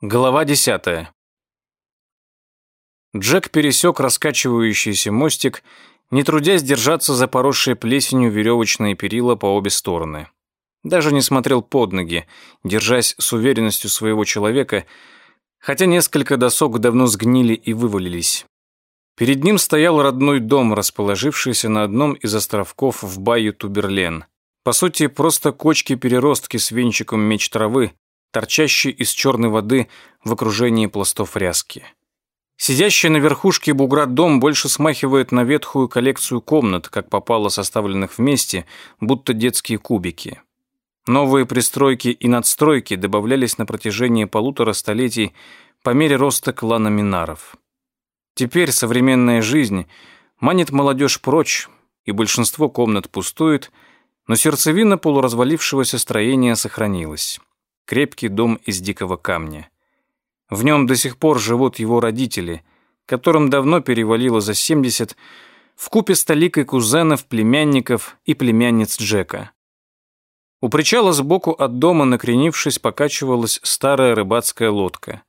Глава десятая. Джек пересек раскачивающийся мостик, не трудясь держаться за поросшие плесенью веревочные перила по обе стороны. Даже не смотрел под ноги, держась с уверенностью своего человека, хотя несколько досок давно сгнили и вывалились. Перед ним стоял родной дом, расположившийся на одном из островков в баю Туберлен. По сути, просто кочки-переростки с венчиком меч травы, торчащий из черной воды в окружении пластов ряски. Сидящий на верхушке бугра дом больше смахивает на ветхую коллекцию комнат, как попало составленных вместе, будто детские кубики. Новые пристройки и надстройки добавлялись на протяжении полутора столетий по мере роста клана Минаров. Теперь современная жизнь манит молодежь прочь, и большинство комнат пустует, но сердцевина полуразвалившегося строения сохранилась крепкий дом из дикого камня. В нем до сих пор живут его родители, которым давно перевалило за 70, в купе с толикой кузенов, племянников и племянниц Джека. У причала сбоку от дома, накренившись, покачивалась старая рыбацкая лодка.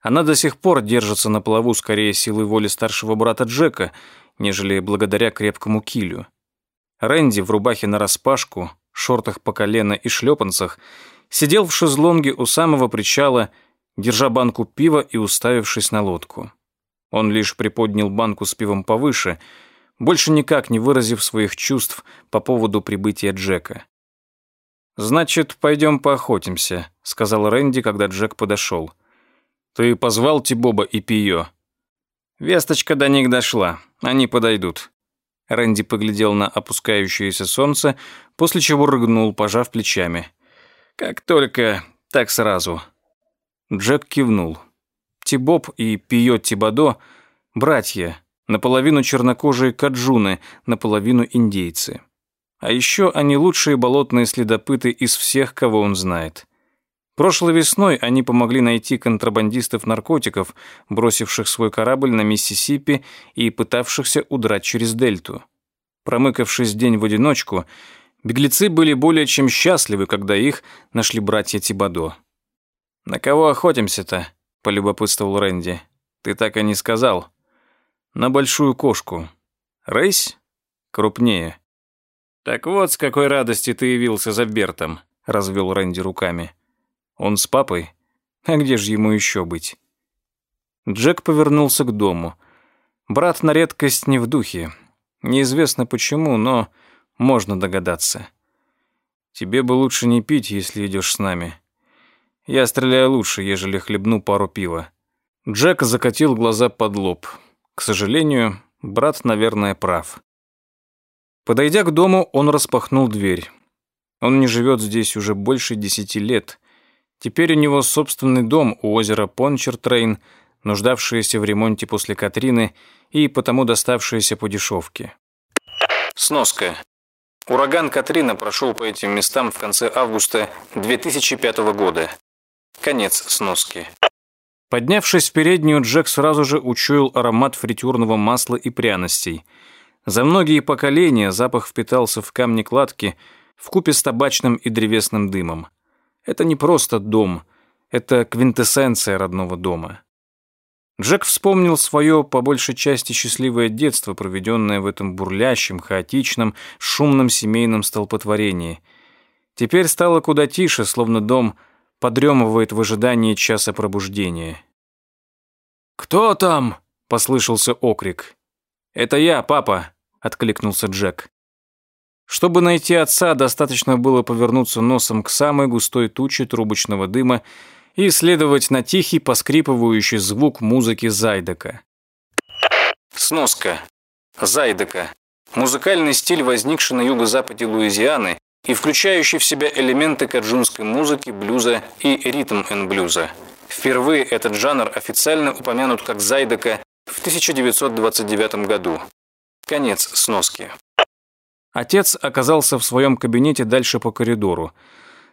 Она до сих пор держится на плаву скорее силой воли старшего брата Джека, нежели благодаря крепкому килю. Рэнди в рубахе нараспашку, шортах по колено и шлепанцах – сидел в шезлонге у самого причала, держа банку пива и уставившись на лодку. Он лишь приподнял банку с пивом повыше, больше никак не выразив своих чувств по поводу прибытия Джека. «Значит, пойдем поохотимся», — сказал Рэнди, когда Джек подошел. «Ты позвал Тибоба и Пио?» «Весточка до них дошла. Они подойдут». Рэнди поглядел на опускающееся солнце, после чего рыгнул, пожав плечами. Как только, так сразу. Джек кивнул. Тибоб и Пио Тибадо – братья, наполовину чернокожие каджуны, наполовину индейцы. А еще они лучшие болотные следопыты из всех, кого он знает. Прошлой весной они помогли найти контрабандистов наркотиков, бросивших свой корабль на Миссисипи и пытавшихся удрать через дельту. Промыкавшись день в одиночку – Беглецы были более чем счастливы, когда их нашли братья Тибадо. «На кого охотимся-то?» — полюбопытствовал Рэнди. «Ты так и не сказал». «На большую кошку. Рейс? Крупнее». «Так вот, с какой радости ты явился за Бертом», — развел Рэнди руками. «Он с папой? А где же ему еще быть?» Джек повернулся к дому. Брат на редкость не в духе. Неизвестно почему, но можно догадаться. Тебе бы лучше не пить, если идешь с нами. Я стреляю лучше, ежели хлебну пару пива. Джек закатил глаза под лоб. К сожалению, брат, наверное, прав. Подойдя к дому, он распахнул дверь. Он не живет здесь уже больше десяти лет. Теперь у него собственный дом у озера Пончертрейн, нуждавшийся в ремонте после Катрины и потому доставшийся по дешевке. Сноска. Ураган Катрина прошел по этим местам в конце августа 2005 года. Конец сноски. Поднявшись в переднюю, Джек сразу же учуял аромат фритюрного масла и пряностей. За многие поколения запах впитался в камни кладки в купе с табачным и древесным дымом. Это не просто дом, это квинтэссенция родного дома. Джек вспомнил свое, по большей части, счастливое детство, проведенное в этом бурлящем, хаотичном, шумном семейном столпотворении. Теперь стало куда тише, словно дом подремывает в ожидании часа пробуждения. «Кто там?» — послышался окрик. «Это я, папа», — откликнулся Джек. Чтобы найти отца, достаточно было повернуться носом к самой густой туче трубочного дыма и следовать на тихий поскрипывающий звук музыки Зайдека. Сноска. Зайдека. Музыкальный стиль, возникший на юго-западе Луизианы и включающий в себя элементы каджунской музыки, блюза и ритм-н-блюза. Впервые этот жанр официально упомянут как Зайдека в 1929 году. Конец сноски. Отец оказался в своем кабинете дальше по коридору.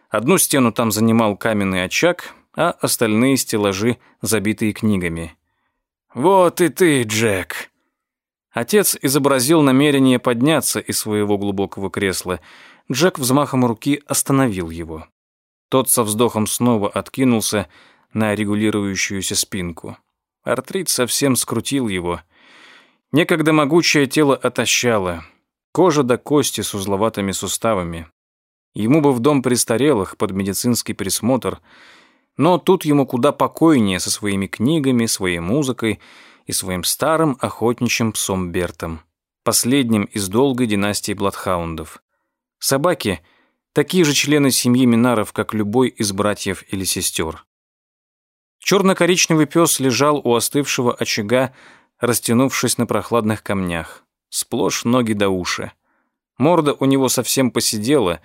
Одну стену там занимал каменный очаг, а остальные стеллажи, забитые книгами. «Вот и ты, Джек!» Отец изобразил намерение подняться из своего глубокого кресла. Джек взмахом руки остановил его. Тот со вздохом снова откинулся, на регулирующуюся спинку. Артрит совсем скрутил его. Некогда могучее тело отощало. Кожа до кости с узловатыми суставами. Ему бы в дом престарелых под медицинский присмотр, но тут ему куда покойнее со своими книгами, своей музыкой и своим старым охотничьим псом Бертом, последним из долгой династии Бладхаундов. Собаки — такие же члены семьи Минаров, как любой из братьев или сестер. Черно-коричневый пес лежал у остывшего очага, растянувшись на прохладных камнях, сплошь ноги до уши. Морда у него совсем посидела,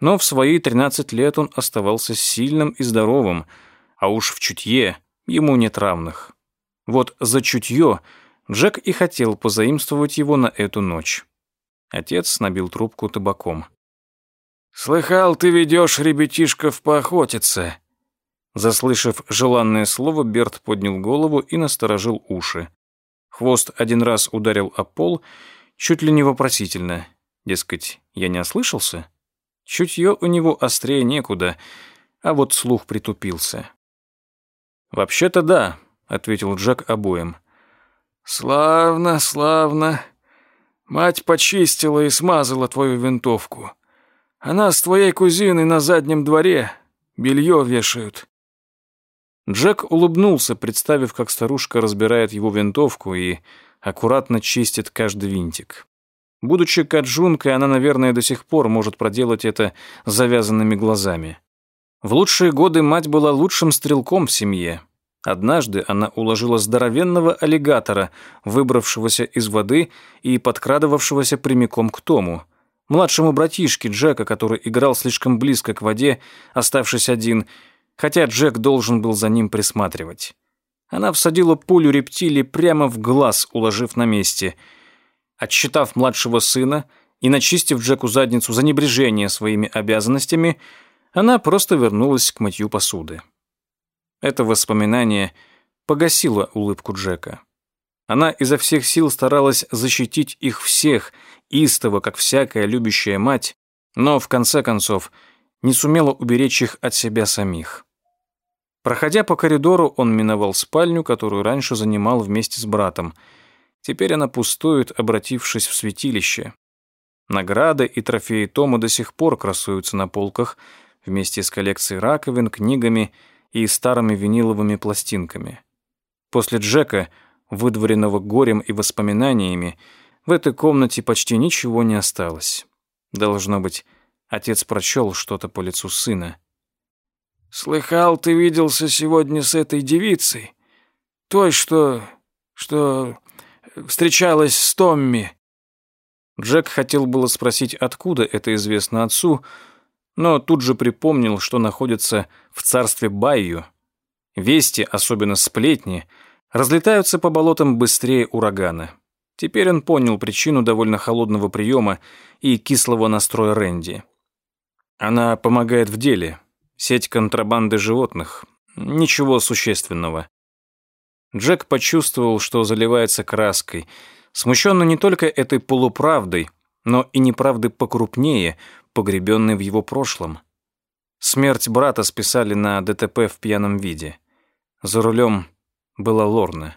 но в свои 13 лет он оставался сильным и здоровым, а уж в чутье ему нет равных. Вот за чутье Джек и хотел позаимствовать его на эту ночь. Отец набил трубку табаком. «Слыхал, ты ведешь ребятишков поохотиться», Заслышав желанное слово, Берт поднял голову и насторожил уши. Хвост один раз ударил о пол, чуть ли не вопросительно. Дескать, я не ослышался? Чутье у него острее некуда, а вот слух притупился. «Вообще-то да», — ответил Джек обоим. «Славно, славно. Мать почистила и смазала твою винтовку. Она с твоей кузиной на заднем дворе. Белье вешают. Джек улыбнулся, представив, как старушка разбирает его винтовку и аккуратно чистит каждый винтик. Будучи каджункой, она, наверное, до сих пор может проделать это завязанными глазами. В лучшие годы мать была лучшим стрелком в семье. Однажды она уложила здоровенного аллигатора, выбравшегося из воды и подкрадывавшегося прямиком к Тому, младшему братишке Джека, который играл слишком близко к воде, оставшись один, хотя Джек должен был за ним присматривать. Она всадила пулю рептилии прямо в глаз, уложив на месте. Отсчитав младшего сына и начистив Джеку задницу за небрежение своими обязанностями, она просто вернулась к мытью посуды. Это воспоминание погасило улыбку Джека. Она изо всех сил старалась защитить их всех, истово, как всякая любящая мать, но, в конце концов, не сумела уберечь их от себя самих. Проходя по коридору, он миновал спальню, которую раньше занимал вместе с братом. Теперь она пустует, обратившись в святилище. Награды и трофеи Тома до сих пор красуются на полках вместе с коллекцией раковин, книгами и старыми виниловыми пластинками. После Джека, выдворенного горем и воспоминаниями, в этой комнате почти ничего не осталось. Должно быть, отец прочел что-то по лицу сына. Слыхал, ты виделся сегодня с этой девицей? Той, что... что... встречалась с Томми?» Джек хотел было спросить, откуда это известно отцу, но тут же припомнил, что находится в царстве Байю. Вести, особенно сплетни, разлетаются по болотам быстрее урагана. Теперь он понял причину довольно холодного приема и кислого настроя Рэнди. Она помогает в деле, Сеть контрабанды животных. Ничего существенного. Джек почувствовал, что заливается краской, смущенно не только этой полуправдой, но и неправдой покрупнее, погребенной в его прошлом. Смерть брата списали на ДТП в пьяном виде. За рулем была Лорна.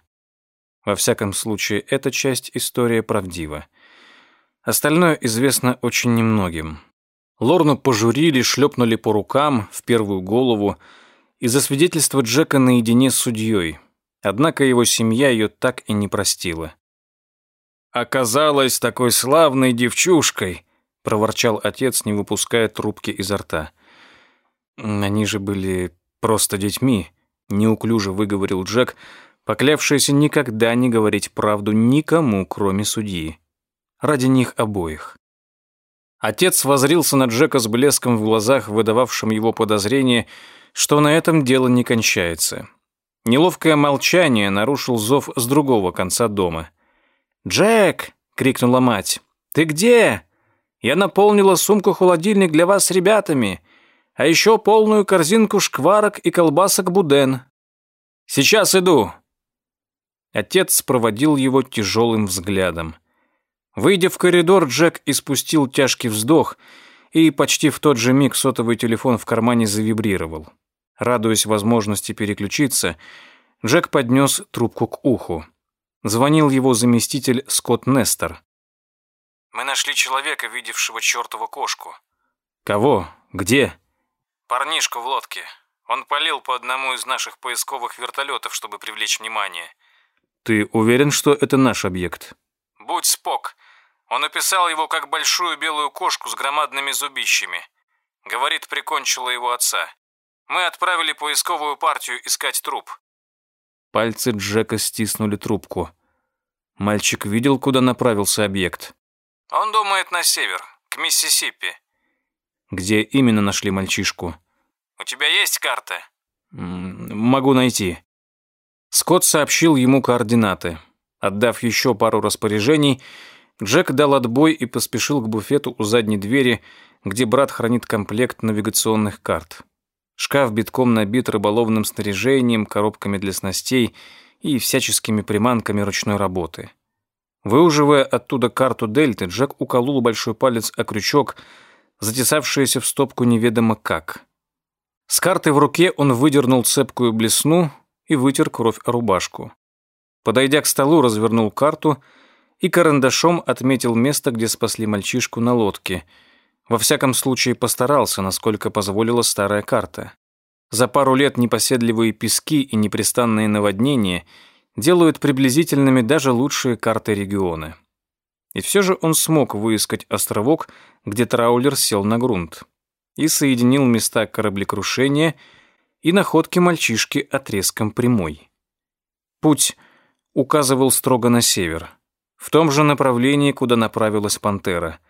Во всяком случае, эта часть истории правдива. Остальное известно очень немногим. Лорну пожурили, шлепнули по рукам, в первую голову, из-за свидетельства Джека наедине с судьей. Однако его семья ее так и не простила. «Оказалась такой славной девчушкой», — проворчал отец, не выпуская трубки изо рта. «Они же были просто детьми», — неуклюже выговорил Джек, поклявшийся никогда не говорить правду никому, кроме судьи. Ради них обоих. Отец возрился на Джека с блеском в глазах, выдававшим его подозрение, что на этом дело не кончается. Неловкое молчание нарушил зов с другого конца дома. «Джек!» — крикнула мать. «Ты где? Я наполнила сумку-холодильник для вас с ребятами, а еще полную корзинку шкварок и колбасок Буден. Сейчас иду!» Отец проводил его тяжелым взглядом. Выйдя в коридор, Джек испустил тяжкий вздох, и почти в тот же миг сотовый телефон в кармане завибрировал. Радуясь возможности переключиться, Джек поднес трубку к уху. Звонил его заместитель Скотт Нестер. «Мы нашли человека, видевшего чертову кошку». «Кого? Где?» «Парнишку в лодке. Он полил по одному из наших поисковых вертолетов, чтобы привлечь внимание». «Ты уверен, что это наш объект?» «Будь спок. Он описал его как большую белую кошку с громадными зубищами. Говорит, прикончила его отца. Мы отправили поисковую партию искать труп. Пальцы Джека стиснули трубку. Мальчик видел, куда направился объект. Он думает на север, к Миссисипи. Где именно нашли мальчишку? У тебя есть карта? Могу найти. Скотт сообщил ему координаты. Отдав еще пару распоряжений, Джек дал отбой и поспешил к буфету у задней двери, где брат хранит комплект навигационных карт. Шкаф битком набит рыболовным снаряжением, коробками для снастей и всяческими приманками ручной работы. Выуживая оттуда карту дельты, Джек уколол большой палец о крючок, затесавшийся в стопку неведомо как. С картой в руке он выдернул цепкую блесну и вытер кровь о рубашку. Подойдя к столу, развернул карту и карандашом отметил место, где спасли мальчишку на лодке — во всяком случае, постарался, насколько позволила старая карта. За пару лет непоседливые пески и непрестанные наводнения делают приблизительными даже лучшие карты региона. И все же он смог выискать островок, где траулер сел на грунт, и соединил места кораблекрушения и находки мальчишки отрезком прямой. Путь указывал строго на север, в том же направлении, куда направилась пантера —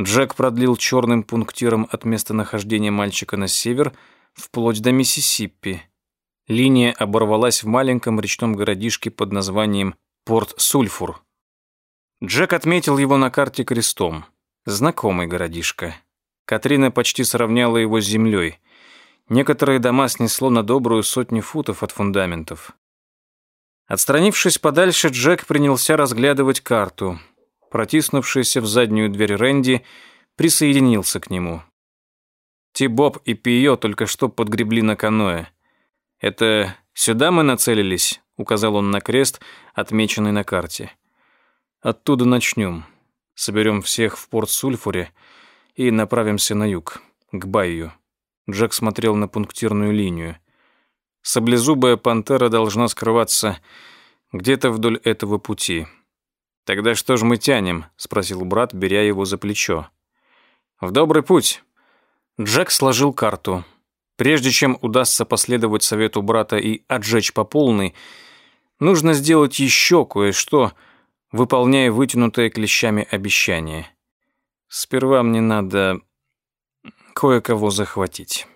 Джек продлил черным пунктиром от местонахождения мальчика на север вплоть до Миссисипи. Линия оборвалась в маленьком речном городишке под названием Порт-Сульфур. Джек отметил его на карте крестом. Знакомый городишко. Катрина почти сравняла его с землей. Некоторые дома снесло на добрую сотню футов от фундаментов. Отстранившись подальше, Джек принялся разглядывать карту — Протиснувшийся в заднюю дверь Рэнди присоединился к нему. Тибоб и Пио только что подгребли на каноэ. «Это сюда мы нацелились?» — указал он на крест, отмеченный на карте. «Оттуда начнем. Соберем всех в порт Сульфуре и направимся на юг, к Байю». Джек смотрел на пунктирную линию. Саблезубая пантера должна скрываться где-то вдоль этого пути. «Тогда что ж мы тянем?» — спросил брат, беря его за плечо. «В добрый путь». Джек сложил карту. Прежде чем удастся последовать совету брата и отжечь по полной, нужно сделать еще кое-что, выполняя вытянутое клещами обещание. Сперва мне надо кое-кого захватить.